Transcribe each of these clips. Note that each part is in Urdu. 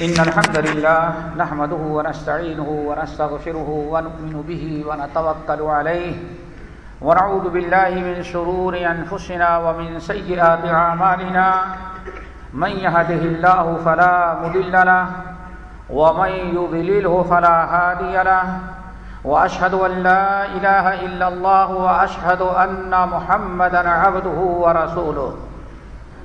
إن الحمد لله نحمده ونستعينه ونستغفره ونؤمن به ونتوكل عليه ونعوذ بالله من شرور أنفسنا ومن سيئات أعمالنا من يهده الله فلا مضل له ومن يضلله فلا هادي له وأشهد أن لا إله إلا الله وأشهد أن محمدا عبده ورسوله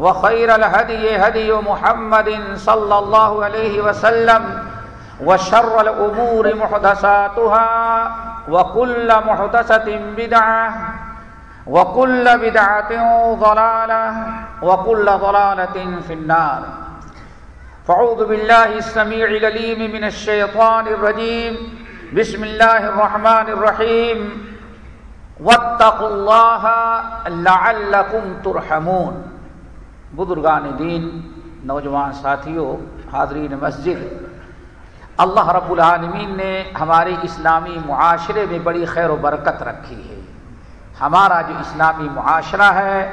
وخير الهدي هدي محمد صلى الله عليه وسلم وشر الأمور محدثاتها وكل محدثة بدعة وكل بدعة ضلالة وكل ضلالة في النار. فعوذ بالله السميع العليم من الشيطان الرجيم. بسم الله الرحمن الرحيم. واتقوا الله لعلكم ترحمون. بزرگان دین، نوجوان ساتھیوں، حاضرین مسجد۔ اللہ رب العالمین نے ہمارے اسلامی معاشرے میں بڑی خیر و برکت رکھی ہے۔ ہمارا جو اسلامی معاشرہ ہے،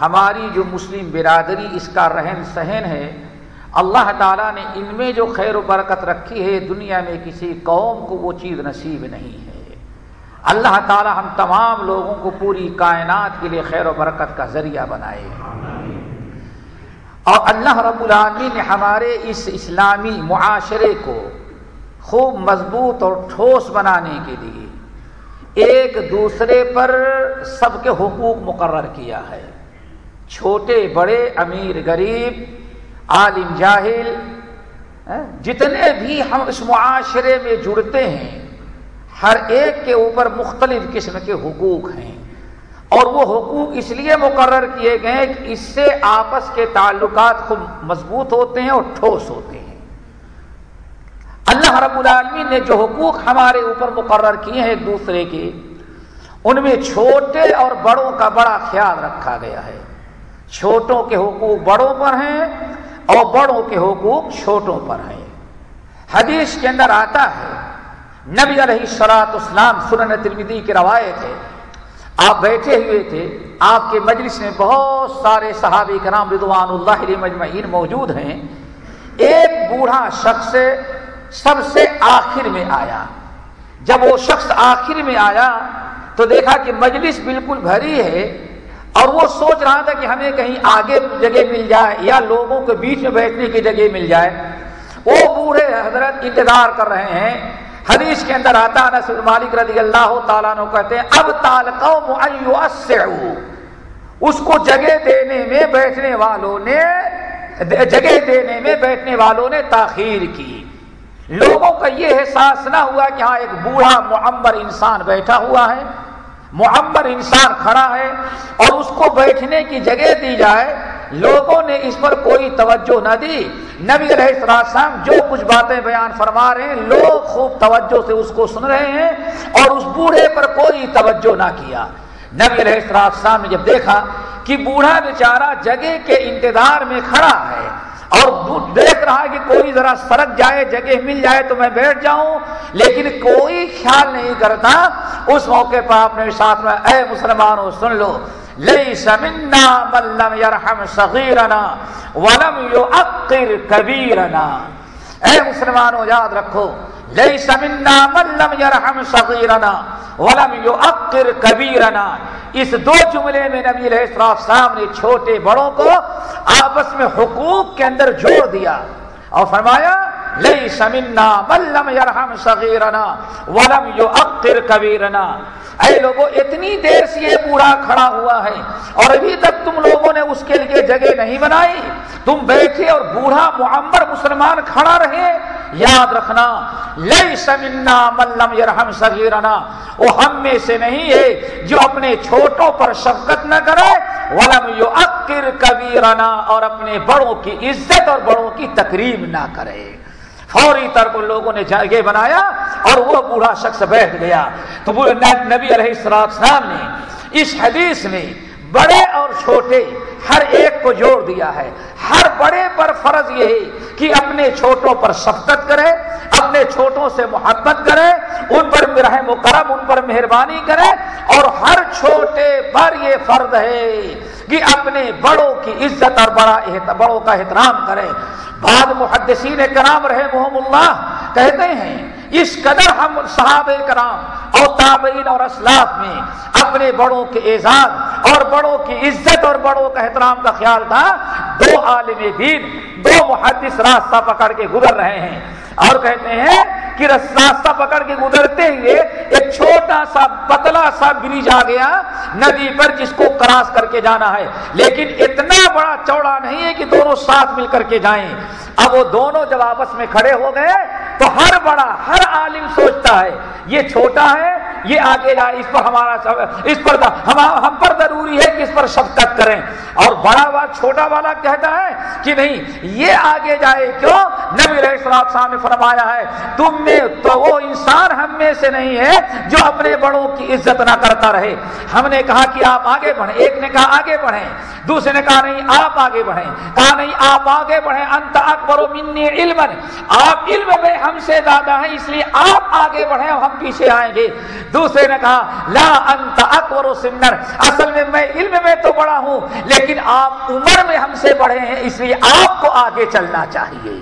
ہماری جو مسلم برادری اس کا رہن سہن ہے، اللہ تعالیٰ نے ان میں جو خیر و برکت رکھی ہے، دنیا میں کسی قوم کو وہ چیز نصیب نہیں ہے۔ اللہ تعالیٰ ہم تمام لوگوں کو پوری کائنات کے لیے خیر و برکت کا ذریعہ بنائے۔ اور اللہ رب العالمین نے ہمارے اس اسلامی معاشرے کو خوب مضبوط اور ٹھوس بنانے کے لیے ایک دوسرے پر سب کے حقوق مقرر کیا ہے۔ چھوٹے، بڑے، امیر، غریب، عالم، جاہل جتنے بھی ہم اس معاشرے میں جڑتے ہیں، ہر ایک کے اوپر مختلف قسم کے حقوق ہیں۔ اور وہ حقوق اس لیے مقرر کیے گئے کہ اس سے آپس کے تعلقات خوب مضبوط ہوتے ہیں اور ٹھوس ہوتے ہیں۔ اللہ رب العالمین نے جو حقوق ہمارے اوپر مقرر کیے ہیں ایک دوسرے کے، ان میں چھوٹے اور بڑوں کا بڑا خیال رکھا گیا ہے۔ چھوٹوں کے حقوق بڑوں پر ہیں اور بڑوں کے حقوق چھوٹوں پر ہیں۔ حدیث کے اندر آتا ہے، نبی علیہ سلاط اسلام سنن ترمیدی کی روایت ہے آپ بیٹھے ہوئے تھے، آپ کے مجلس میں بہت سارے صحابی کرام رضوان اللہ علیہ مجمعین موجود ہیں۔ ایک بوڑھا شخص سب سے آخر میں آیا۔ جب وہ شخص آخر میں آیا تو دیکھا کہ مجلس بالکل بھری ہے اور وہ سوچ رہا تھا کہ ہمیں کہیں آگے جگہ مل جائے یا لوگوں کے بیچ میں بیٹھنے کی جگہ مل جائے۔ وہ بوڑھے حضرت انتظار کر رہے ہیں۔ حدیث کے اندر آتا نصر مالک رضی اللہ تعالیٰ نے کہتے ہیں، اب تال قوم اس کو جگہ دینے میں بیٹھنے والوں نے، جگہ دینے میں بیٹھنے والوں نے تاخیر کی۔ لوگوں کا یہ احساس نہ ہوا کہ ہاں ایک بوڑھا معمر انسان بیٹھا ہوا ہے، معمر انسان کھڑا ہے اور اس کو بیٹھنے کی جگہ دی جائے۔ لوگوں نے اس پر کوئی توجہ نہ دی۔ نبی علیہ السلام جو کچھ باتیں بیان فرما رہے ہیں، لوگ خوب توجہ سے اس کو سن رہے ہیں اور اس بوڑھے پر کوئی توجہ نہ کیا۔ نبی علیہ السلام نے جب دیکھا کہ بوڑھا بیچارہ جگہ کے انتظار میں کھڑا ہے اور دیکھ رہا ہے کہ کوئی ذرا سڑک جائے، جگہ مل جائے تو میں بیٹھ جاؤں، لیکن کوئی خیال نہیں کرتا۔ اس موقع پر آپ نے ساتھ میں، اے مسلمانوں، سن لو۔ ليس منا من لم يرحم صغيرنا ولم يؤقر كبيرنا. اے مسلمانوں، یاد رکھو، ليس منا من لم يرحم صغيرنا ولم يؤقر كبيرنا. اس دو جملے میں نبی علیہ السلام نے چھوٹے بڑوں کو آپس میں حقوق کے اندر جوڑ دیا۔ اور فرمایا لئی سمنا ملم یرحم صغیرنا ولم یو کبیرنا. اے لوگوں اتنی دیر سے یہ بوڑھا کھڑا ہوا ہے اور ابھی تک تم لوگوں نے اس کے لیے جگہ نہیں بنائی۔ تم بیٹھے اور بوڑھا معمر مسلمان کھڑا رہے۔ یاد رکھنا لئی سمنا ملم یرحم صغیرنا. وہ ہم میں سے نہیں ہے جو اپنے چھوٹوں پر شفقت نہ کرے ولم یؤخر کبیرنا اور اپنے بڑوں کی عزت اور بڑوں کی تقریب نہ کرے۔ فوری طور پر لوگوں نے جگہ بنایا اور وہ بوڑھا شخص بیٹھ گیا۔ تو نبی علیہ السلام نے اس حدیث میں بڑے اور چھوٹے ہر ایک کو جوڑ دیا ہے۔ ہر بڑے پر فرض یہ ہے کہ اپنے چھوٹوں پر شفقت کرے، اپنے چھوٹوں سے محبت کرے، ان پر رحم و کرم، ان پر مہربانی کرے۔ اور ہر چھوٹے پر یہ فرض ہے کہ اپنے بڑوں کی عزت اور بڑا بڑوں کا احترام کرے۔ بعد محدثین کرام رہے محمد اللہ کہتے ہیں اس قدر ہم صحاب کرام اور تابعین اور اسلاف میں اپنے بڑوں کے اعزاز اور بڑوں کی عزت اور بڑوں کا احترام کا خیال تھا، دو عالم دین، دو محدث راستہ پکڑ کے گزر رہے ہیں۔ اور کہتے ہیں کہ راستہ پکڑ کے گزرتے ہوئے ایک چھوٹا سا، پتلا سا برج آ گیا، ندی پر جس کو کراس کر کے جانا ہے۔ لیکن اتنا بڑا چوڑا نہیں ہے کہ دونوں ساتھ مل کر کے جائیں۔ اب وہ دونوں جب آپس میں کھڑے ہو گئے تو ہر بڑا، ہر عالم سوچتا ہے، یہ چھوٹا ہے، یہ آگے جائے اس پر ہمارا اس پر ہم ہم پر ضروری ہے کہ اس پر شفقت کریں۔ اور بڑا بات چھوٹا والا کہتا ہے کہ نہیں، یہ آگے جائے کیوں؟ نبی رہے صاحب نے فرمایا ہے، تم میں تو وہ انسان ہم میں سے نہیں ہے جو اپنے بڑوں کی عزت نہ کرتا رہے۔ ہم نے کہا کہ آپ آگے بڑھیں۔ ایک نے کہا آگے بڑھیں۔ دوسرے نے کہا نہیں، آپ آگے بڑھیں۔ کہا نہیں، آپ آگے بڑھیں، انت اکبر منی علم آپ علم میں ہم ہم سے زیادہ ہیں، اس لیے آپ آگے بڑھیں ہم پیچھے آئیں گے۔ دوسرے نے کہا، لا انت اکبر و سمنر اصل میں میں علم میں تو بڑا ہوں، لیکن آپ عمر میں ہم سے بڑھے ہیں، اس لیے آپ کو آگے چلنا چاہیے۔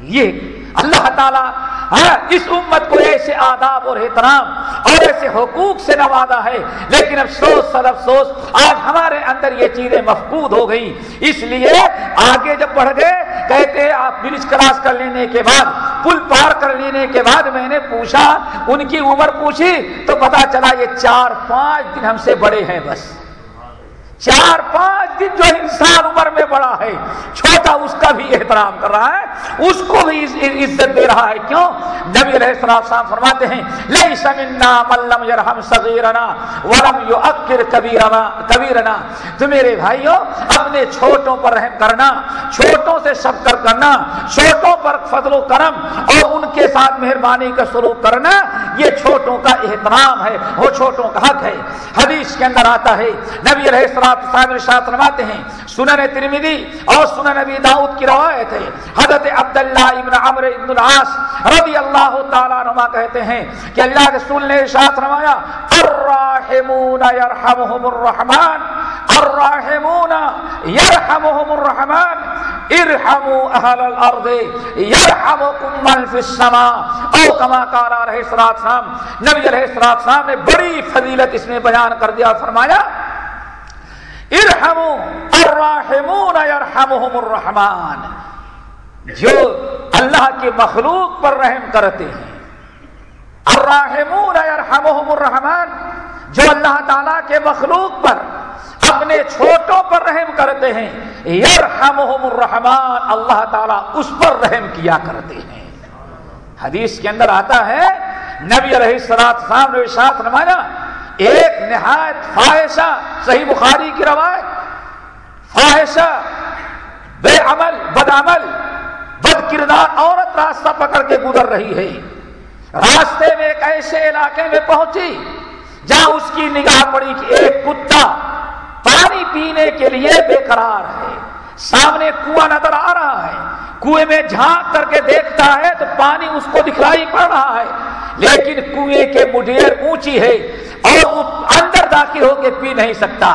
یہ اللہ تعالیٰ ہاں اس امت کو ایسے آداب اور احترام اور ایسے حقوق سے نوازا ہے۔ لیکن افسوس، سر افسوس، آج ہمارے اندر یہ چیزیں مفقود ہو گئی اس لیے آگے جب بڑھ گئے کہتے آپ برج کراس کر لینے کے بعد، پل پار کر لینے کے بعد میں نے پوچھا، ان کی عمر پوچھی، تو پتا چلا یہ چار پانچ دن ہم سے بڑے ہیں بس۔ چار پانچ دن جو انسان عمر میں بڑا ہے، چھوٹا اس کا بھی احترام کر رہا ہے، اس کو بھی عزت دے رہا ہے۔ کیوں؟ نبی علیہ السلام صاحب فرماتے ہیں لئی سمنا ملم یرحم صغیرنا ولم یؤکر کبیرنا کبیرنا تو میرے بھائیوں، اپنے چھوٹوں پر رحم کرنا، چھوٹوں سے شفقت کرنا، چھوٹوں پر فضل و کرم اور ان کے ساتھ مہربانی کا سلوک کرنا، یہ چھوٹوں کا احترام ہے، وہ چھوٹوں کا حق ہے۔ حدیث کے اندر آتا ہے، نبی علیہ السلام صاحب ارشاد فرماتے ہیں، سنن ترمیدی اور سنن نبی داؤد کی روایت ہے۔ حضرت عبداللہ ابن عمر ابن العاص رضی اللہ تعالیٰ نما کہتے ہیں کہ اللہ رسول نے ارشاد فرمایا، الراحمون يرحمهم الرحمن، الراحمون يرحمهم الرحمن، ارحموا اهل الارض يرحمكم من في السماء۔ او كما قال عليه الصلاه والسلام، نبی علیہ الصلوۃ والسلام نے بڑی فضیلت اس میں بیان کر دیا اور فرمایا الراحمون الرحمان جو اللہ کے مخلوق پر رحم کرتے ہیں۔ الراحمون الرحمان جو اللہ تعالی کے مخلوق پر اپنے چھوٹوں پر رحم کرتے ہیں۔ یرحمہم الرحمان اللہ تعالیٰ اس پر رحم کیا کرتے ہیں۔ حدیث کے اندر آتا ہے، نبی علیہ السلام نے ساتھ نمایا ایک نہایت خواہشہ صحیح بخاری کی روایت، خواہشہ بے عمل، بد عمل، بد کردار عورت راستہ پکڑ کے گزر رہی ہے۔ راستے میں ایک ایسے علاقے میں پہنچی جہاں اس کی نگاہ پڑی کہ ایک کتا پانی پینے کے لیے بے قرار ہے۔ سامنے کنواں نظر آ رہا ہے۔ کنویں میں جھانک کر کے دیکھتا ہے تو پانی اس کو دکھلائی پڑ رہا ہے۔ لیکن کنویں کے مڈیر اونچی ہے اور وہ اندر داخل ہو کے پی نہیں سکتا۔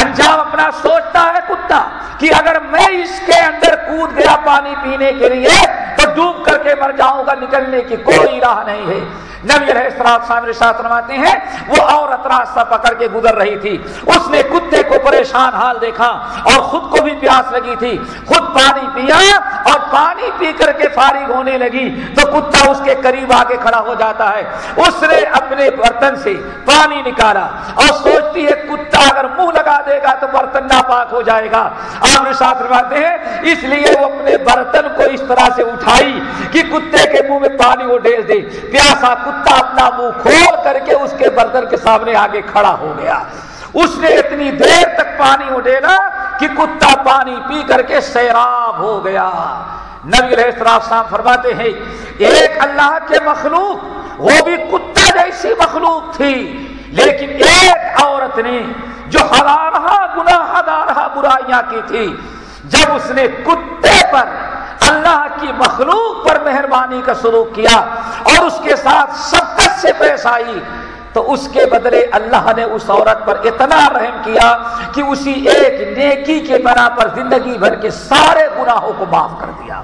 انجام اپنا سوچتا ہے کتا کہ اگر میں اس کے اندر کود گیا پانی پینے کے لیے تو ڈوب کر کے مر جاؤں گا، نکلنے کی کوئی راہ نہیں ہے۔ نبی علیہ السلام صاحب رشاط فرماتے ہیں، وہ عورت راستہ پکڑ کے گزر رہی تھی۔ اس نے کتے کو پریشان حال دیکھا اور خود کو بھی پیاس لگی تھی۔ خود پانی پیا اور پانی پی کر کے فارغ ہونے لگی۔ تو کتا اس کے قریب آ کے کھڑا ہو جاتا ہے۔ اس نے اپنے برتن سے پانی نکالا اور سوچتی ہے، کتا اگر منہ لگا دے گا تو برتن ناپاک ہو جائے گا۔ آپ نے ساتھ رواتے ہیں، اس لیے وہ اپنے برتن کو اس طرح سے اٹھائی کہ کتے کے منہ میں پانی وہ ڈیل دے۔ پیاسا کتا اپنا منہ کھول کر کے اس کے برتن کے سامنے آگے کھڑا ہو گیا۔ اس نے اتنی دیر تک پانی اڈیلا کہ کتا پانی پی کر کے سیراب ہو گیا۔ نبی علیہ السلام فرماتے ہیں، ایک اللہ کے مخلوق، وہ بھی کتا جیسی مخلوق تھی، لیکن ایک عورت نے جو ہزارہ گنا ہزارہ برائیاں کی تھی، جب اس نے کتے پر اللہ کی مخلوق پر مہربانی کا سلوک کیا اور اس کے ساتھ شبکت سے پیش آئی، تو اس کے بدلے اللہ نے اس عورت پر اتنا رحم کیا کہ اسی ایک نیکی کے بنا پر زندگی بھر کے سارے گناہوں کو معاف کر دیا۔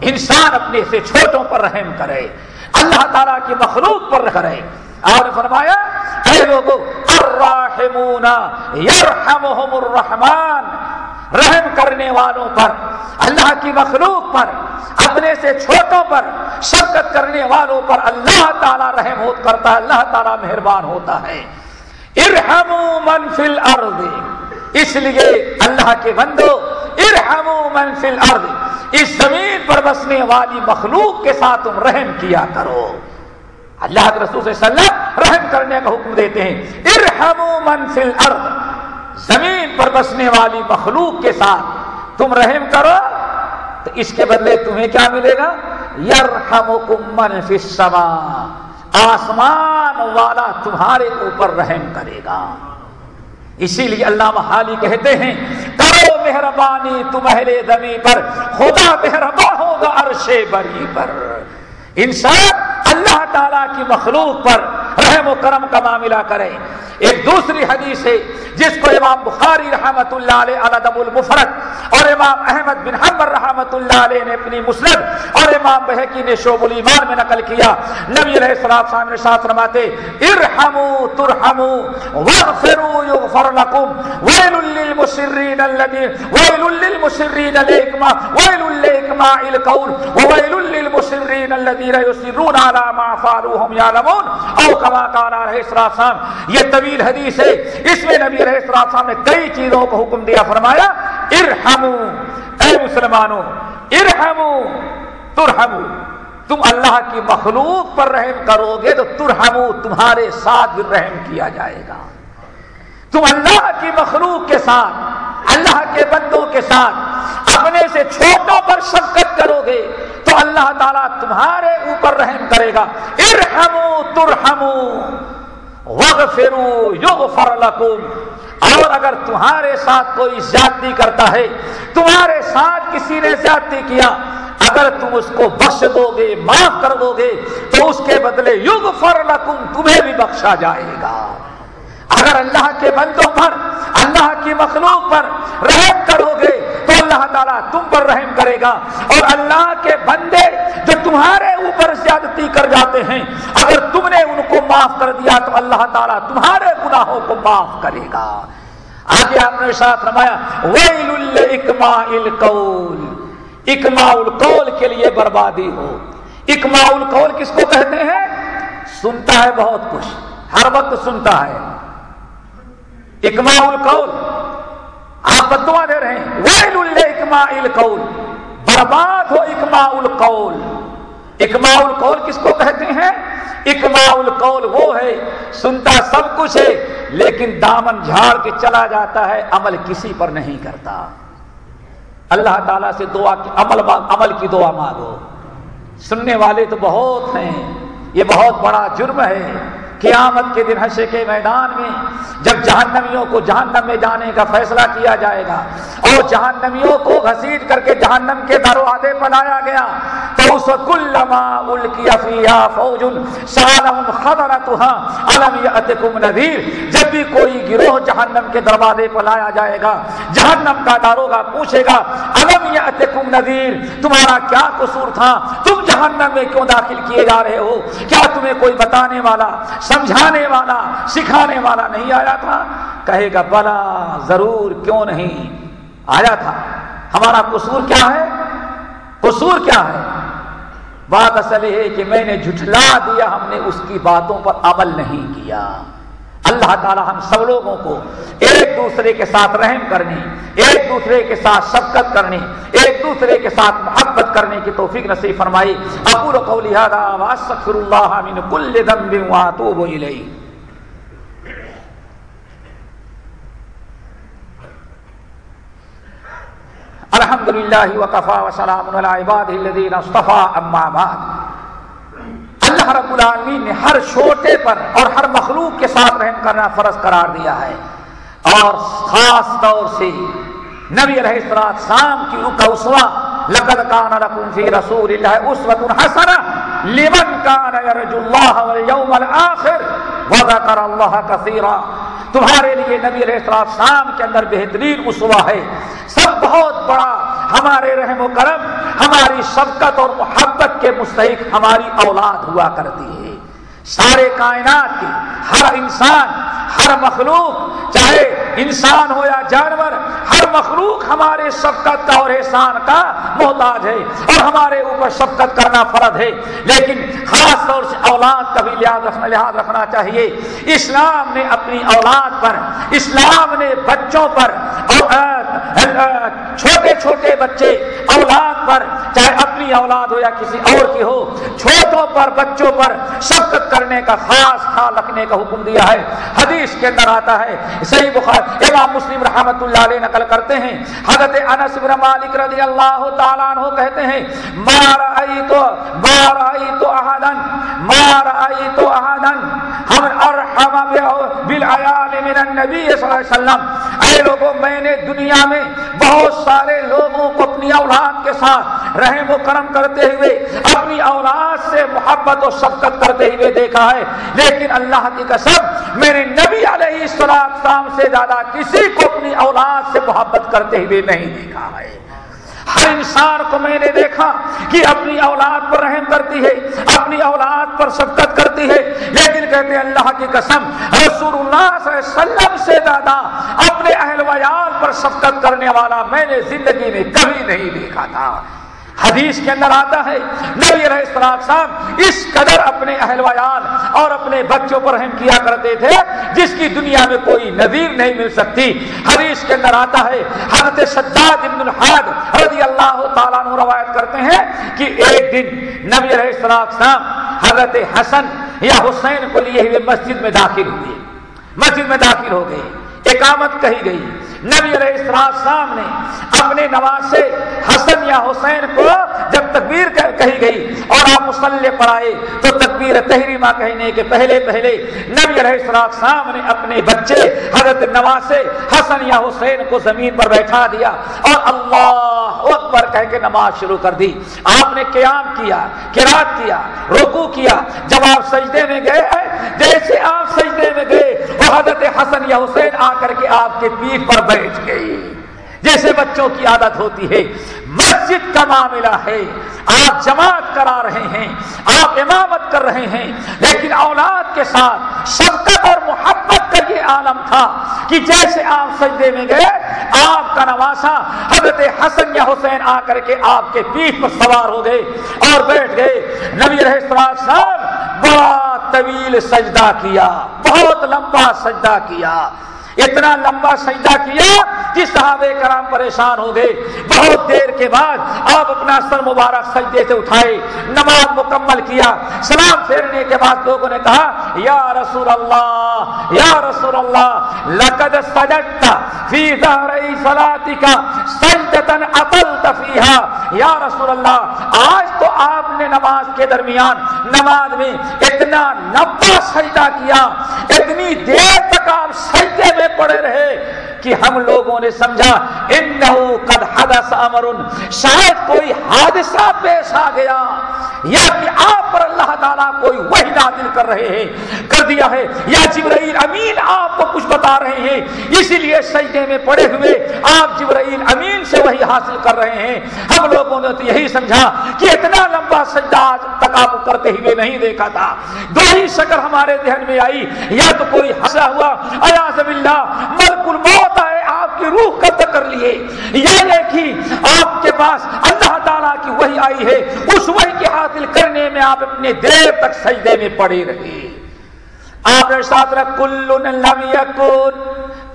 انسان اپنے سے چھوٹوں پر رحم کرے، اللہ تعالیٰ کی مخلوق پر کرے۔ اور فرمایا، اے لوگوں الراحمون، یرحمہم الرحمن رحم کرنے والوں پر، اللہ کی مخلوق پر، اپنے سے چھوٹوں پر شرکت کرنے والوں پر اللہ تعالیٰ رحم ہو کرتا ہے، اللہ تعالیٰ مہربان ہوتا ہے۔ من فی الارض۔ اس لیے اللہ کے بندو من فی الارض۔ اس زمین پر بسنے والی مخلوق کے ساتھ تم رحم کیا کرو۔ اللہ کے رسول صلی اللہ علیہ وسلم رحم کرنے کا حکم دیتے ہیں۔ ارحمو من فی الارض۔ زمین پر بسنے والی مخلوق کے ساتھ تم رحم کرو، تو اس کے بدلے تمہیں کیا ملے گا؟ من فی السماء آسمان والا تمہارے اوپر رحم کرے گا۔ اسی لیے اللہ محالی کہتے ہیں، کرو مہربانی تمہارے زمین پر، خدا مہربان ہوگا عرش بری پر۔ انسان اللہ تعالی کی مخلوق پر رحم و کرم کا معاملہ کرے۔ ایک دوسری حدیث ہے جس کو امام بخاری رحمت اللہ علیہ علدم المفرد اور امام احمد بن حمر رحمت اللہ علیہ نے اپنی مسلم اور امام بحقی نے شعب الایمان میں نقل کیا۔ نبی علیہ السلام صاحب نے ساتھ رماتے ارحمو ترحمو وغفرو یغفر لکم۔ ویل للمسرین الذین، ویل للمسرین لیکما ویل لیکما القول، ویل للمسرین الذین یسرون علی ما فعلوهم یعلمون۔ او کما قال علیہ السلام یہ طویل حدیث ہے۔ اس میں نبی علیہ السلام نے کئی چیزوں کو حکم دیا، فرمایا، ارحمو، اے مسلمانوں، ارحمو، ترحمو۔ تم اللہ کی مخلوق پر رحم کرو گے تو ترحمو، تمہارے ساتھ بھی رحم کیا جائے گا۔ تم اللہ کی مخلوق کے ساتھ اللہ کے بندوں کے ساتھ اپنے سے چھوٹوں پر شفقت کرو گے، تو اللہ تعالیٰ تمہارے اوپر رحم کرے گا۔ ارحمو ترحمو وغفرو یغفر لکم۔ اور اگر تمہارے ساتھ کوئی زیادتی کرتا ہے، تمہارے ساتھ کسی نے زیادتی کیا، اگر تم اس کو بخش دو گے، معاف کر دو گے، تو اس کے بدلے یوگ فر لکم، تمہیں بھی بخشا جائے گا۔ اگر اللہ کے بندوں پر اللہ کی مخلوق پر رحم کرو گے تو اللہ تعالیٰ تم پر رحم کرے گا اور اللہ کے بندے جو تمہارے اوپر زیادتی کر جاتے ہیں، اگر تم نے ان کو معاف کر دیا تو اللہ تعالیٰ تمہارے گناہوں کو معاف کرے گا۔ آگے آپ نے ساتھ رمایا ویل اکما القول۔ اکما القول کے لیے بربادی ہو۔ اکما القول کس کو کہتے ہیں؟ سنتا ہے بہت کچھ، ہر وقت سنتا ہے۔ اکما القول آپ بدوا دے رہے ہیں۔ ویل اکما القول برباد ہو اکما القول اکما القول کس کو کہتے ہیں؟ اکما القول وہ ہے، سنتا سب کچھ ہے، لیکن دامن جھاڑ کے چلا جاتا ہے، عمل کسی پر نہیں کرتا۔ اللہ تعالیٰ سے دعا کی، عمل عمل کی دعا مانگو۔ سننے والے تو بہت ہیں۔ یہ بہت بڑا جرم ہے۔ قیامت کے دن حشے کے میدان میں جب جہنمیوں کو جہنم میں جانے کا فیصلہ کیا جائے گا اور جہنمیوں کو گھسیٹ کر کے جہنم کے دروازے بنایا گیا تو اس کلما الکیا فیہا فوج سالہم خبرتہا علم یأتکم جب بھی کوئی گروہ جہنم کے دروازے پر لایا جائے گا، جہنم کا داروگا پوچھے گا علم تم نذیر تمہارا کیا قصور تھا؟ تم جہنم میں کیوں داخل کیے جا رہے ہو؟ کیا تمہیں کوئی بتانے والا، سمجھانے والا، سکھانے والا نہیں آیا تھا؟ کہے گا، بلا، ضرور، کیوں نہیں؟ آیا تھا۔ ہمارا قصور کیا ہے؟ قصور کیا ہے؟ بات اصل ہے کہ میں نے جھٹلا دیا، ہم نے اس کی باتوں پر عمل نہیں کیا۔ اللہ تعالی ہم سب لوگوں کو ایک دوسرے کے ساتھ رحم کرنے، ایک دوسرے کے ساتھ شفقت کرنے، ایک دوسرے کے ساتھ محبت کرنے کی توفیق نصیب فرمائی اقول قولی هذا واستغفر الله من كل ذنب واتوب الیہ الحمد للہ وقفا وسلام علی عباده الذين اما بعد۔ اللہ رب العالمین نے ہر چھوٹے پر اور ہر مخلوق کے ساتھ رحم کرنا فرض قرار دیا ہے۔ اور خاص طور سے نبی علیہ السلام شام کی کا اسوا لقد کان لکم فی رسول اللہ اسوۃ حسنہ لمن کان یرجو اللہ والیوم الاخر وذکر اللہ کثیرا۔ تمہارے لیے نبی علیہ السلام شام کے اندر بہترین اسوا ہے۔ سب بہت بڑا ہمارے رحم و کرم، ہماری شفقت اور محبت کے مستحق ہماری اولاد ہوا کرتی ہے۔ سارے کائنات کی، ہر انسان، ہر مخلوق، چاہے انسان ہو یا جانور، ہر مخلوق ہمارے شفقت کا اور احسان کا محتاج ہے اور ہمارے اوپر شفقت کرنا فرض ہے۔ لیکن خاص طور سے اولاد کا بھی لحاظ رکھنا لحاظ رکھنا چاہیے۔ اسلام نے اپنی اولاد پر، اسلام نے بچوں پر اور چھوٹے چھوٹے بچے اولاد پر، چاہے اپنی اولاد ہو یا کسی اور کی ہو، چھوٹوں پر، بچوں پر شفقت کرنے کا خاص خیال رکھنے کا حکم دیا ہے۔ حدیث کے اندر آتا ہے، صحیح بخار امام مسلم رحمت اللہ علیہ نقل کرتے ہیں۔ حضرت انس بن مالک رضی اللہ تعالیٰ عنہ کہتے ہیں مار آئی تو مار آئی تو احدن مار آئی تو احدن ہم ارحم بالعیال من النبی صلی اللہ علیہ وسلم۔ اے لوگوں میں نے دنیا میں بہت سارے لوگوں کو اپنی اولاد کے ساتھ رحم و کرم کرتے ہوئے، اپنی اولاد سے محبت و شفقت کرتے ہوئے دیکھا ہے۔ لیکن اللہ کی قسم، میرے نبی علیہ السلام سے زیادہ کسی کو اپنی اولاد سے محبت کرتے ہوئے نہیں دیکھا ہے۔ ہر انسان کو میں نے دیکھا کہ اپنی اولاد پر رحم کرتی ہے، اپنی اولاد پر شفقت کرتی ہے۔ لیکن کہتے ہیں اللہ کی قسم رسول اللہ صلی اللہ علیہ وسلم سے زیادہ اپنے اہل ویال پر شفقت کرنے والا میں نے زندگی میں کبھی نہیں دیکھا تھا۔ حدیث کے اندر آتا ہے، نبی علیہ السلام صاحب اس قدر اپنے اہل ویال اور اپنے بچوں پر رحم کیا کرتے تھے جس کی دنیا میں کوئی نظیر نہیں مل سکتی۔ حدیث کے اندر آتا ہے، حضرت شداد ابن الحاد رضی اللہ تعالیٰ عنہ روایت کرتے ہیں کہ ایک دن نبی علیہ السلام صاحب حضرت حسن یا حسین کو لیے ہوئے مسجد میں داخل ہوئے۔ مسجد میں داخل ہو گئے، اقامت کہی گئی۔ نبی علیہ السلام نے اپنے نواز سے حسن یا حسین کو جب تکبیر کہی گئی اور آپ مسلح پر آئے تو تکبیر تحریمہ کہنے کے پہلے پہلے نبی علیہ السلام نے اپنے بچے حضرت نواز سے حسن یا حسین کو زمین پر بیٹھا دیا اور اللہ اکبر کہہ کے نماز شروع کر دی۔ آپ نے قیام کیا قرات کیا رکو کیا، جب آپ سجدے میں گئے جیسے آپ سجدے میں گئے وہ حضرت حسن یا حسین آ کر کے آپ کے پیٹ پر بیٹھ گئی جیسے بچوں کی عادت ہوتی ہے۔ مسجد کا معاملہ ہے۔ آپ جماعت کرا رہے ہیں۔ آپ امامت کر رہے ہیں۔ لیکن اولاد کے ساتھ شفقت اور محبت کا یہ عالم تھا کہ جیسے آپ سجدے میں گئے، آپ کا نواسا حضرت حسن یا حسین آ کر کے آپ کے پیٹ پر سوار ہو گئے اور بیٹھ گئے۔ نبی رہ صاحب، بڑا طویل سجدہ کیا بہت لمبا سجدہ کیا۔ اتنا لمبا سجدہ کیا کہ صحابہ کرام پریشان ہو گئے بہت دیر کے بعد آپ اپنا سر مبارک سجدے سے اٹھائے، نماز مکمل کیا، سلام پھیرنے کے بعد لوگوں نے کہا، یا رسول اللہ، یا رسول اللہ، لقد سجدت فی ظہری صلاتک سجدتن اطلت فیہا۔ یا رسول اللہ، آج تو آپ نے نماز کے درمیان، نماز میں اتنا لمبا سجدہ کیا، اتنی دیر تک آپ سجدے میں پڑے رہے۔ کہ ہم لوگوں نے سمجھا، انہو قد حدث امرن۔ شاید کوئی حادثہ پیش آ گیا یا کہ آپ پر اللہ تعالیٰ کوئی وہی نازل کر رہے ہیں، کر دیا ہے، یا جبرائیل امین آپ کو کچھ بتا رہے ہیں۔ اسی لیے سجدے میں پڑے ہوئے آپ جبرائیل امین سے وہی حاصل کر رہے ہیں۔ ہم لوگوں نے تو یہی سمجھا کہ اتنا لمبا سجدہ آج تک آپ کرتے ہوئے نہیں دیکھا تھا۔ دو ہی شکل ہمارے ذہن میں آئی، یا تو کوئی ہنسا ہوا ایاز باللہ ملک الموت آئے آپ کی روح قبض کر لیے۔ یا کہ آپ کے پاس اللہ تعالیٰ کی وہی آئی ہے، اس وہی کے حاصل کرنے میں آپ اپنے دیر تک سجدے میں پڑے رہے۔ آپ نے ساتھ رکھ کل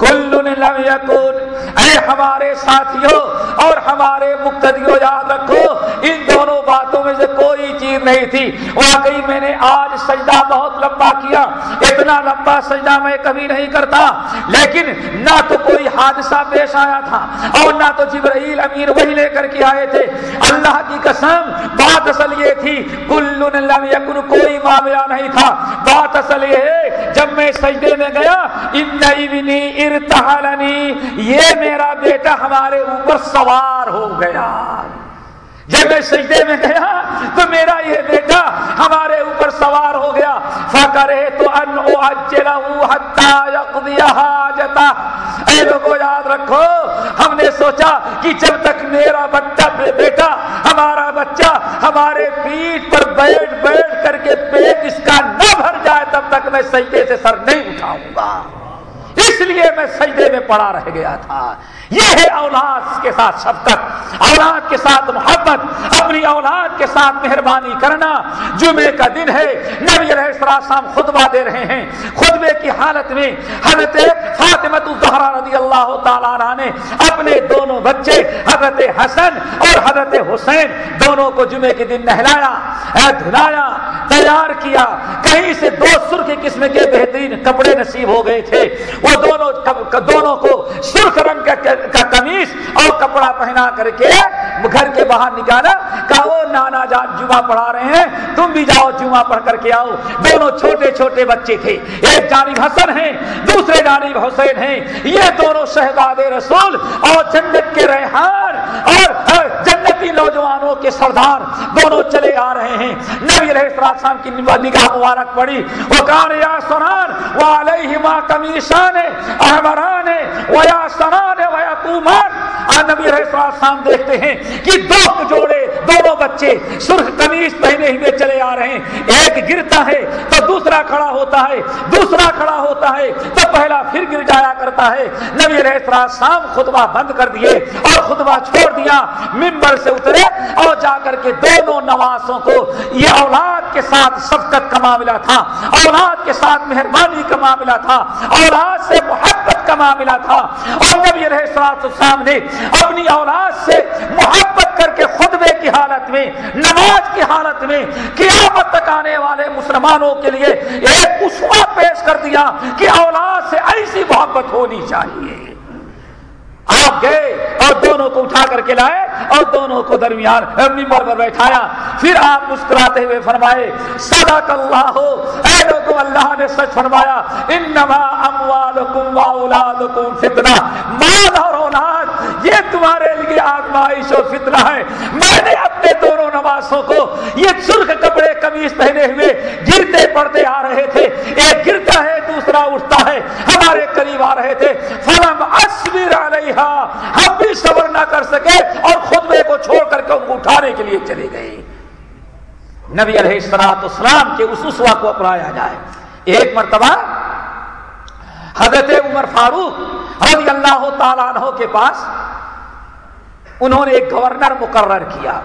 کل لم یکن، اے ہمارے ساتھیوں اور ہمارے مقتدیوں یاد رکھو، ان دونوں باتوں میں سے کوئی چیز نہیں تھی۔ واقعی میں نے آج سجدہ بہت لمبا کیا، اتنا لمبا سجدہ میں کبھی نہیں کرتا، لیکن نہ تو کوئی حادثہ پیش آیا تھا اور نہ تو جبرائیل امیر وہی لے کر کے آئے تھے۔ اللہ کی قسم، بات اصل یہ تھی کل لم یکن، کوئی معاملہ نہیں تھا۔ بات اصل یہ ہے جب میں سجدے میں گیا، ان ارتحلنی یہ میرا بیٹا ہمارے اوپر سوار ہو گیا۔ جب میں سجدے میں گیا تو میرا یہ بیٹا ہمارے اوپر سوار ہو گیا۔ فکرے تو ان حاجتا اے لوگوں یاد رکھو، ہم نے سوچا کہ جب تک میرا بچہ بیٹا ہمارا بچہ ہمارے پیٹ پر بیٹھ بیٹھ کر کے پیٹ اس کا نہ بھر جائے تب تک میں سجدے سے سر نہیں اٹھاؤں گا۔ اس لیے میں سجدے میں پڑا رہ گیا تھا۔ یہ ہے اولاد کے ساتھ شفقت اولاد کے ساتھ محبت، اپنی اولاد کے ساتھ مہربانی کرنا۔ جمعے کا دن ہے، نبی علیہ السلام خطبہ دے رہے ہیں۔ خطبے کی حالت میں حضرت فاطمت الزہرا رضی اللہ تعالیٰ عنہ نے اپنے دونوں بچے، حضرت حسن اور حضرت حسین دونوں کو جمعے کے دن نہلایا دھلایا، تیار کیا۔ کہیں سے دو سرخ قسم کے بہترین کپڑے نصیب ہو گئے تھے۔ وہ دونوں دونوں کو سرخ رنگ کا کمیز اور کپڑا پہنا کر کے گھر کے باہر نکالا، کہا وہ نانا جان، جمعہ پڑھا رہے ہیں، تم بھی جاؤ، جمعہ پڑھ کر کے آؤ۔ دونوں چھوٹے چھوٹے بچے تھے، ایک جانب حسن ہیں، دوسرے جانب حسین ہیں۔ یہ دونوں شہزاد رسول اور جنت کے ریحان اور جنتی نوجوانوں کے سردار دونوں چلے آ رہے ہیں۔ نبی علیہ السلام کی نگاہ مبارک پڑی وہ یا سنان وہ علیہ ما کمیشان احمران و یا سنان و یا تومان نبی علیہ السلام دیکھتے ہیں کہ دو جوڑے دونوں بچے سرخ قمیص پہنے ہوئے چلے آ رہے ہیں۔ ایک گرتا ہے تو دوسرا کھڑا ہوتا ہے۔ دوسرا کھڑا ہوتا ہے تو پہلا پھر گر جایا کرتا ہے۔ نبی علیہ السلام خطبہ بند کر دیے اور خطبہ چھوڑ دیا۔ ممبر سے اترے اور جا کر کے دونوں نوازوں کو یہ اولاد کے ساتھ شفقت کا معاملہ تھا، اولاد کے ساتھ مہربانی کا معاملہ تھا، اولاد سے محبت کا معاملہ تھا۔ اور نبی علیہ السلام نے اپنی اولاد سے محبت کر کے خطبے کی حالت میں، نماز کی حالت میں قیامت تک آنے والے مسلمانوں کے لیے ایک اسوا پیش کر دیا کہ اولاد سے ایسی محبت ہونی چاہیے۔ آپ گئے اور دونوں کو اٹھا کر کے لائے اور دونوں کو درمیان ممبر پر بیٹھایا۔ پھر آپ مسکراتے ہوئے فرمائے، صدق اللہ ہو اے لوگوں، اللہ نے سچ فرمایا، انما اموالکم و اولادکم فتنہ۔ مال اور اولاد، یہ تمہارے لیے آزمائش اور فتنہ ہے۔ میں نے اپنے دونوں نوازوں کو یہ سرخ کپڑے قمیص پہنے ہوئے گرتے پڑتے آ رہے تھے۔ ایک گرتا ہے، دوسرا اٹھتا ہے۔ ہمارے قریب آ رہے تھے۔ فلم اصبر علیہا ہم بھی صبر نہ کر سکے اور خطبے کو چھوڑ کر کے ان کو اٹھانے کے لیے چلے گئے۔ نبی علیہ السلاط اسلام کے اس اسوا کو اپنایا جائے۔ ایک مرتبہ حضرت عمر فاروق رضی اللہ تعالیٰ عنہ کے پاس انہوں نے ایک گورنر مقرر کیا۔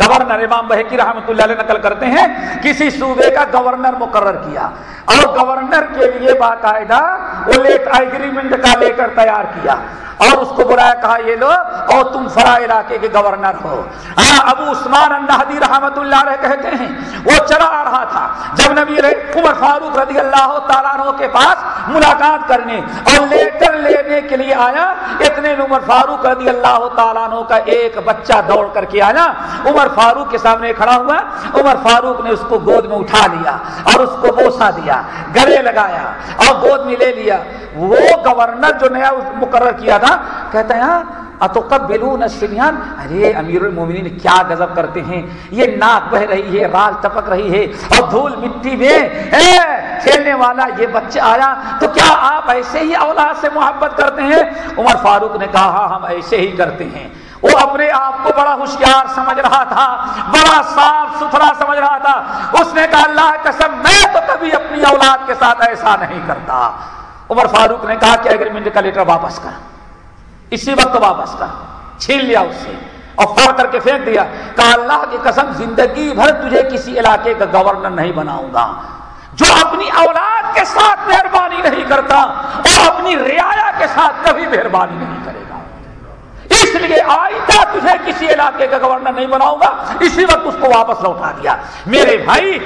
گورنر امام بحقی رحمۃ اللہ علیہ نقل کرتے ہیں، کسی صوبے کا گورنر مقرر کیا۔ اور گورنر کے لیے باقاعدہ وہ ایگریمنٹ کا لے کر تیار کیا۔ اور اس کو بلایا، کہا، یہ لو، اور تم فرا علاقے کے گورنر ہو۔ ہاں ابو عثمان النہدی رحمت اللہ علیہ کہتے ہیں، وہ چلا آ رہا تھا۔ جب نبی عمر فاروق رضی اللہ تعالیٰ عنہ کے پاس ملاقات کرنے اور لیٹر لینے کے لیے آیا، اتنے عمر فاروق رضی اللہ تعالیٰ عنہ کا ایک بچہ دوڑ کر کے آیا۔ عمر عمر فاروق کے سامنے کھڑا ہوا عمر فاروق نے اس کو گود میں اٹھا لیا اور اس کو بوسا دیا گلے لگایا اور گود میں لے لیا۔ وہ گورنر جو نیا مقرر کیا تھا کہتا ہے ہاں، اتوقبلون السبیان ارے امیر المومنین کیا غضب کرتے ہیں؟ یہ ناک بہ رہی ہے رال ٹپک رہی ہے اور دھول مٹی میں کھیلنے والا یہ بچہ آیا۔ تو کیا آپ ایسے ہی اولاد سے محبت کرتے ہیں؟ عمر فاروق نے کہا ہاں ہم ایسے ہی کرتے ہیں۔ وہ اپنے آپ کو بڑا ہوشیار سمجھ رہا تھا، بڑا صاف ستھرا سمجھ رہا تھا۔ اس نے کہا، اللہ قسم، میں تو کبھی اپنی اولاد کے ساتھ ایسا نہیں کرتا۔ عمر فاروق نے کہا کہ اگریمنٹ کا لیٹر واپس کر۔ اسی وقت واپس کر۔ چھین لیا اس سے اور پھاڑ کر کے پھینک دیا۔ کہا، اللہ کی قسم، زندگی بھر تجھے کسی علاقے کا گورنر نہیں بناؤں گا۔ جو اپنی اولاد کے ساتھ مہربانی نہیں کرتا اور اپنی رعایا کے ساتھ کبھی مہربانی نہیں اس لیے آئندہ تجھے کسی علاقے کا گورنر نہیں بناؤں گا۔ اسی وقت اس کو واپس لوٹا دیا۔ میرے بھائی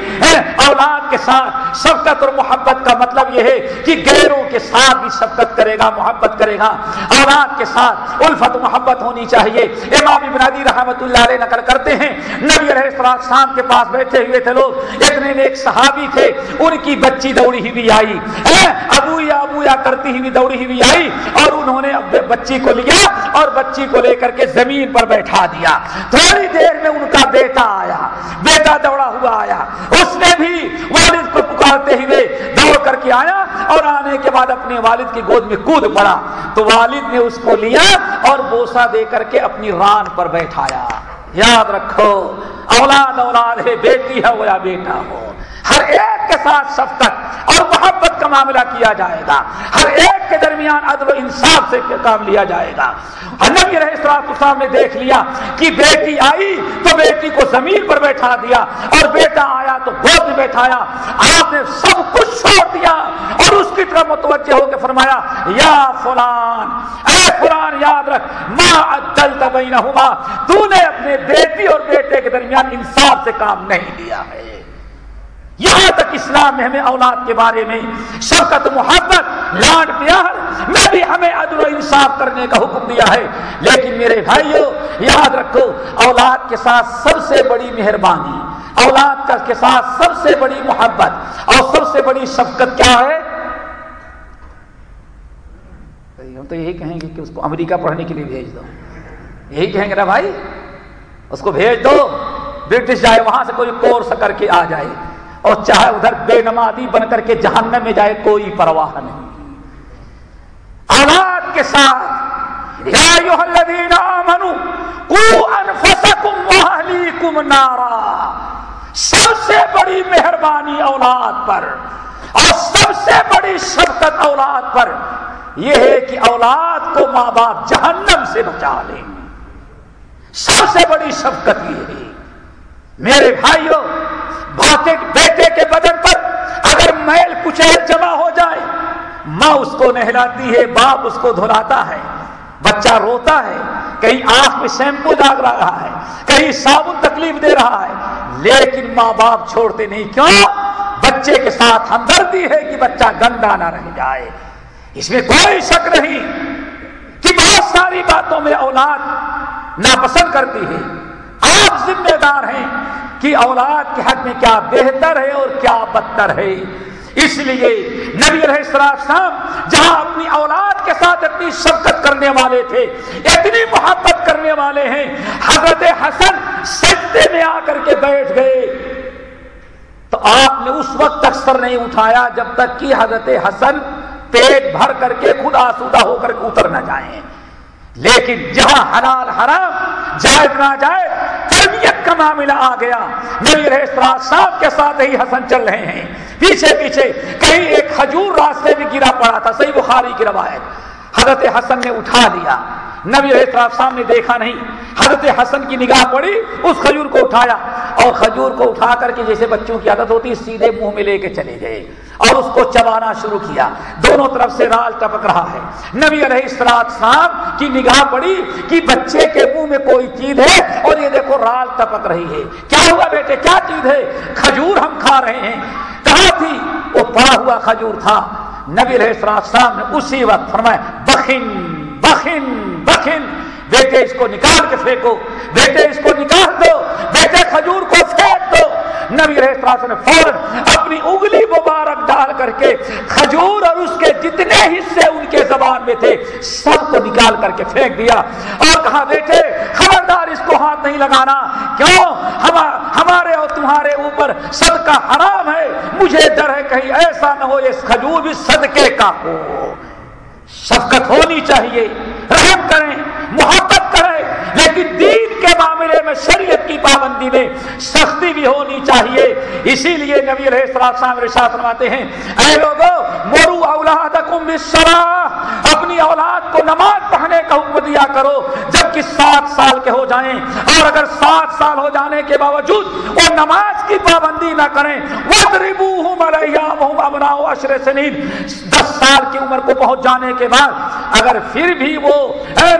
اولاد کے ساتھ شفقت اور محبت کا مطلب یہ ہے کہ غیروں کے ساتھ بھی شفقت کرے گا، محبت کرے گا۔ اولاد کے ساتھ الفت، محبت ہونی چاہیے۔ امام ابن عدی رحمت اللہ علیہ نقل کرتے ہیں، نبی علیہ السلام کے پاس بیٹھے ہوئے تھے لوگ۔ اتنے میں ایک صحابی تھے، ان کی بچی دوڑی ہی بھی آئی۔ ابو یا ابو یا کرتی ہوئی دوڑی ہی بھی آئی اور انہوں نے بچی کو لیا اور بچی کو لے کر کے زمین پر بیٹھا دیا۔ تھوڑی دیر میں ان کا بیٹا آیا، بیٹا دوڑا ہوا آیا۔ اس نے بھی والد کو پکارتے ہوئے دوڑ کر کے آیا اور آنے کے بعد اپنے والد کی گود میں کود پڑا۔ تو والد نے اس کو لیا اور بوسا دے کر کے اپنی ران پر بیٹھایا۔ یاد رکھو، اولاد اولاد ہے، بیٹی ہے یا بیٹا ہو۔ ہر ایک کے ساتھ شفقت اور محبت کا معاملہ کیا جائے گا۔ ہر ایک کے درمیان عدل و انصاف سے کام لیا جائے گا۔ نبی صاحب نے دیکھ لیا کہ بیٹی آئی تو بیٹی کو زمین پر بیٹھا دیا اور بیٹا آیا تو گود میں بیٹھایا۔ آپ نے سب کچھ چھوڑ دیا اور اس کی طرف متوجہ ہو کے فرمایا، یا فلان، اے فلان، یاد رکھ ماں اجل تبینہما تو نے اپنے بیٹی اور بیٹے کے درمیان انصاف سے کام نہیں لیا ہے۔ یہاں تک اسلام نے ہمیں اولاد کے بارے میں شفقت، محبت، لاڈ پیار، میں بھی ہمیں عدل و انصاف کرنے کا حکم دیا ہے۔ لیکن میرے بھائیوں یاد رکھو، اولاد کے ساتھ سب سے بڑی مہربانی، اولاد کے ساتھ سب سے بڑی محبت اور سب سے بڑی شفقت کیا ہے؟ ہم تو یہی کہیں گے کہ اس کو امریکہ پڑھنے کے لیے بھیج دو۔ یہی کہیں گے نا بھائی، اس کو بھیج دو۔ برٹش جائے، وہاں سے کوئی کورس کر کے آ جائے۔ اور چاہے ادھر بے نمازی بن کر کے جہنم میں جائے، کوئی پرواہ نہیں۔ اولاد کے ساتھ نارا۔ سب سے بڑی مہربانی اولاد پر اور سب سے بڑی شرکت اولاد پر یہ ہے کہ اولاد کو ماں باپ جہنم سے بچا لیں۔ سب سے بڑی شفقت یہ ہے۔ میرے بھائیوں بیٹے کے بدن پر اگر میل کچھ جمع ہو جائے، ماں اس کو نہلاتی ہے، باپ اس کو دھلاتا ہے، بچہ روتا ہے، کہیں آنکھ میں شیمپو داغ رہا ہے، کہیں صابن تکلیف دے رہا ہے، لیکن ماں باپ چھوڑتے نہیں۔ کیوں؟ بچے کے ساتھ ہمدردی ہے کہ بچہ گندا نہ رہ جائے۔ اس میں کوئی شک نہیں کہ بہت ساری باتوں میں اولاد ناپسند کرتی ہے۔ آپ ذمہ دار ہیں کہ اولاد کے حق میں کیا بہتر ہے اور کیا بدتر ہے۔ اس لیے نبی السلام جہاں اپنی اولاد کے ساتھ اتنی شفقت کرنے والے تھے، اتنی محبت کرنے والے ہیں، حضرت حسن سجدے میں آ کر کے بیٹھ گئے۔ تو آپ نے اس وقت تک سر نہیں اٹھایا جب تک کہ حضرت حسن پیٹ بھر کر کے خود آسودہ ہو کر کے اتر نہ جائیں۔ لیکن جہاں حلال حرام جائز نہ جائے، تربیت کا معاملہ آ گیا۔ نبی رہے صاحب کے ساتھ ہی حسن چل رہے ہیں۔ پیچھے پیچھے کہیں ایک کھجور راستے میں گرا پڑا تھا، صحیح بخاری کی روایت۔ حضرت حسن نے اٹھا لیا۔ نبی صاحب نے دیکھا نہیں۔ حضرت حسن کی نگاہ پڑی، اس کھجور کو اٹھایا۔ اور کھجور کو اٹھا کر کے جیسے بچوں کی عادت ہوتی، سیدھے منہ میں لے کے چلے گئے۔ اور اس کو چبانا شروع کیا۔ دونوں طرف سے رال ٹپک رہا ہے۔ نبی علیہ السلاط صاحب کی نگاہ پڑی کہ بچے کے منہ میں کوئی چیز ہے اور یہ دیکھو رال ٹپک رہی ہے۔ کیا ہوا بیٹے؟ کیا چیز ہے؟ کھجور ہم کھا رہے ہیں۔ کہاں تھی؟ وہ پڑا ہوا کھجور تھا۔ نبی علیہ السلام نے اسی وقت فرمایا، بخن بخن بخن۔ بیٹے، اس کو نکال کے پھینکو۔ بیٹے، اس کو نکال دو۔ بیٹے، کھجور کو پھینک دو۔ نبی رہے نے فوراً اپنی انگلی مبارک ڈال کر کے کھجور اور اس کے جتنے حصے ان کے زبان میں تھے، سب کو نکال کر کے پھینک دیا۔ اور کہا، بیٹے، خبردار اس کو ہاتھ نہیں لگانا، کیوں؟ ہمارے اور تمہارے اوپر صدقہ حرام ہے، مجھے ڈر ہے کہیں ایسا نہ ہو یہ کھجور بھی صدقے کا ہو۔ شفقت ہونی چاہیے، رحم کریں، محبت کریں لیکن دین کے معاملے میں شریعت کی پابندی میں سختی بھی ہونی چاہیے۔ اسی لیے نبی علیہ السلام رشاہ فرماتے ہیں، اے لوگوں مرو اولادکم بالصلاۃ اپنی اولاد کو نماز پڑھنے کا حکم دیا کرو۔ جب جبکہ سات سال کے ہو جائیں اور اگر سات سال ہو جانے کے باوجود وہ نماز کی پابندی نہ کریں وَضْرِبُوهُمْ عَلَيْهَا ابناء عشر دس سال کی عمر کو پہنچ جانے کے بعد اگر پھر بھی وہ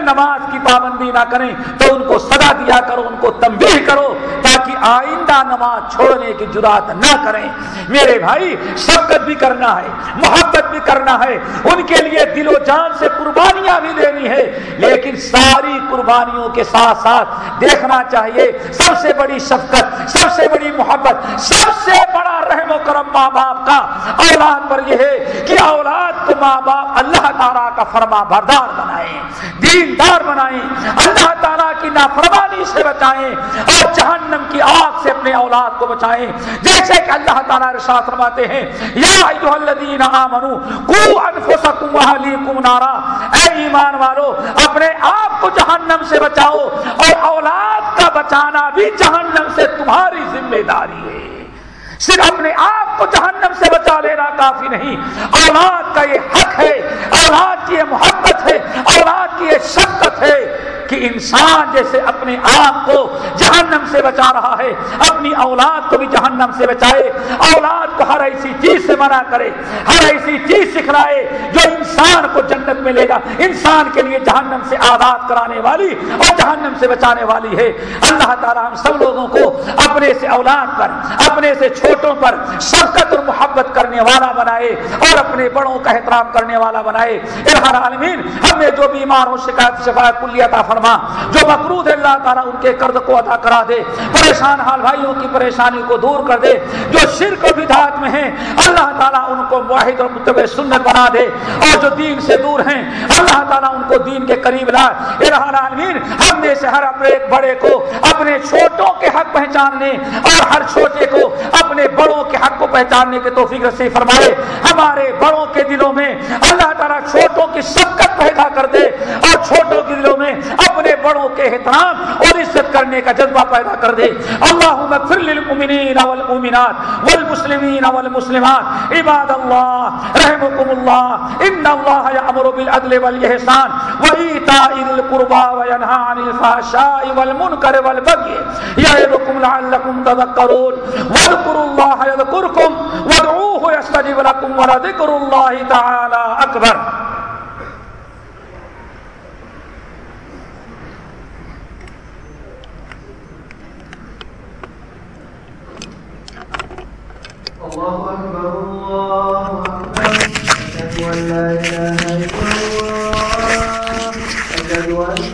نماز کی پابندی نہ کریں تو ان کو سزا دیا کرو، ان کو تنبیہ کرو تاکہ آئندہ نماز چھوڑنے کی جرات نہ کریں۔ میرے بھائی، شفقت بھی کرنا ہے، محبت بھی کرنا ہے، ان کے لیے دل و جان سے قربانیاں بھی دینی ہے، لیکن ساری قربانی قربانیوں کے ساتھ ساتھ دیکھنا چاہیے۔ سب سے بڑی شفقت، سب سے بڑی محبت، سب سے بڑا رحم و کرم ماں باپ کا اولاد پر یہ ہے کہ اولاد کو ماں باپ اللہ تعالیٰ کا فرما بردار بنائے دیندار بنائیں، اللہ تعالیٰ کی نافرمانی سے بچائیں اور جہنم کی آگ سے اپنے اولاد کو بچائیں۔ جیسے کہ اللہ تعالیٰ رشا فرماتے ہیں، یا ایوہ الذین آمنوا، قو انفسکم وحلیکم نارا۔ ایمان والو، اپنے آپ کو جہنم سے بچاؤ اور اولاد کا بچانا بھی جہنم سے تمہاری ذمہ داری ہے۔ صرف اپنے آپ کو جہنم سے بچا لینا کافی نہیں۔ اولاد کا یہ حق ہے، اولاد کی یہ محبت ہے، اولاد کی یہ شکت ہے۔ کہ انسان جیسے اپنے آپ کو جہنم سے بچا رہا ہے، اپنی اولاد کو بھی جہنم سے بچائے، اولاد کو ہر ایسی چیز سے منع کرے، ہر ایسی چیز سکھلائے جو انسان کو جنت میں لے گا انسان کے لیے جہنم سے آزاد کرانے والی اور جہنم سے بچانے والی ہے۔ اللہ تعالیٰ ہم سب لوگوں کو اپنے سے اولاد پر، اپنے سے چھوٹوں پر شفقت اور محبت کرنے والا بنائے اور اپنے بڑوں کا احترام کرنے والا بنائے۔ عالمین، ہم نے جو بیمار ہو شکایت شفایت کلیتا فرما، جو مقروض ہے، اللہ تعالیٰ ان کے قرض کو ادا کرا دے۔ پریشان حال بھائیوں کی پریشانی کو دور کر دے۔ جو شرک و بدعات میں ہیں، اللہ تعالیٰ ان کو واحد اور متبع سنت بنا دے۔ اور جو دین سے دور ہیں، اللہ تعالیٰ ان کو دین کے قریب لائے العالمین، ہم نے سے ہر اپنے ایک بڑے کو اپنے چھوٹوں کے حق پہچاننے اور ہر چھوٹے کو اپنے بڑوں کے حق کو پہچاننے کے توفیق سے فرمائے۔ ہمارے بڑوں کے دلوں میں اللہ تعالیٰ چھوٹوں کی شکت پیدا کر دے اور چھوٹوں کے دلوں میں بڑوں کے احترام اور عزت کرنے کا جذبہ پیدا کر دے۔ اللہم اغفر للمؤمنین والمؤمنات والمسلمین والمسلمات۔ عباد اللہ رحمكم اللہ۔ ان اللہ یامر بالعدل والاحسان وایتاء ذی القربى وینھا عن الفحشاء والمنکر والبغي یعظکم لعلکم تذکرون۔ واذکروا اللہ یذکرکم۔ وادعوه یستجب لکم ولذکر اللہ تعالی اکبر۔ الله أكبر الله أكبر أشهد أن لا إله إلا الله أشهد أن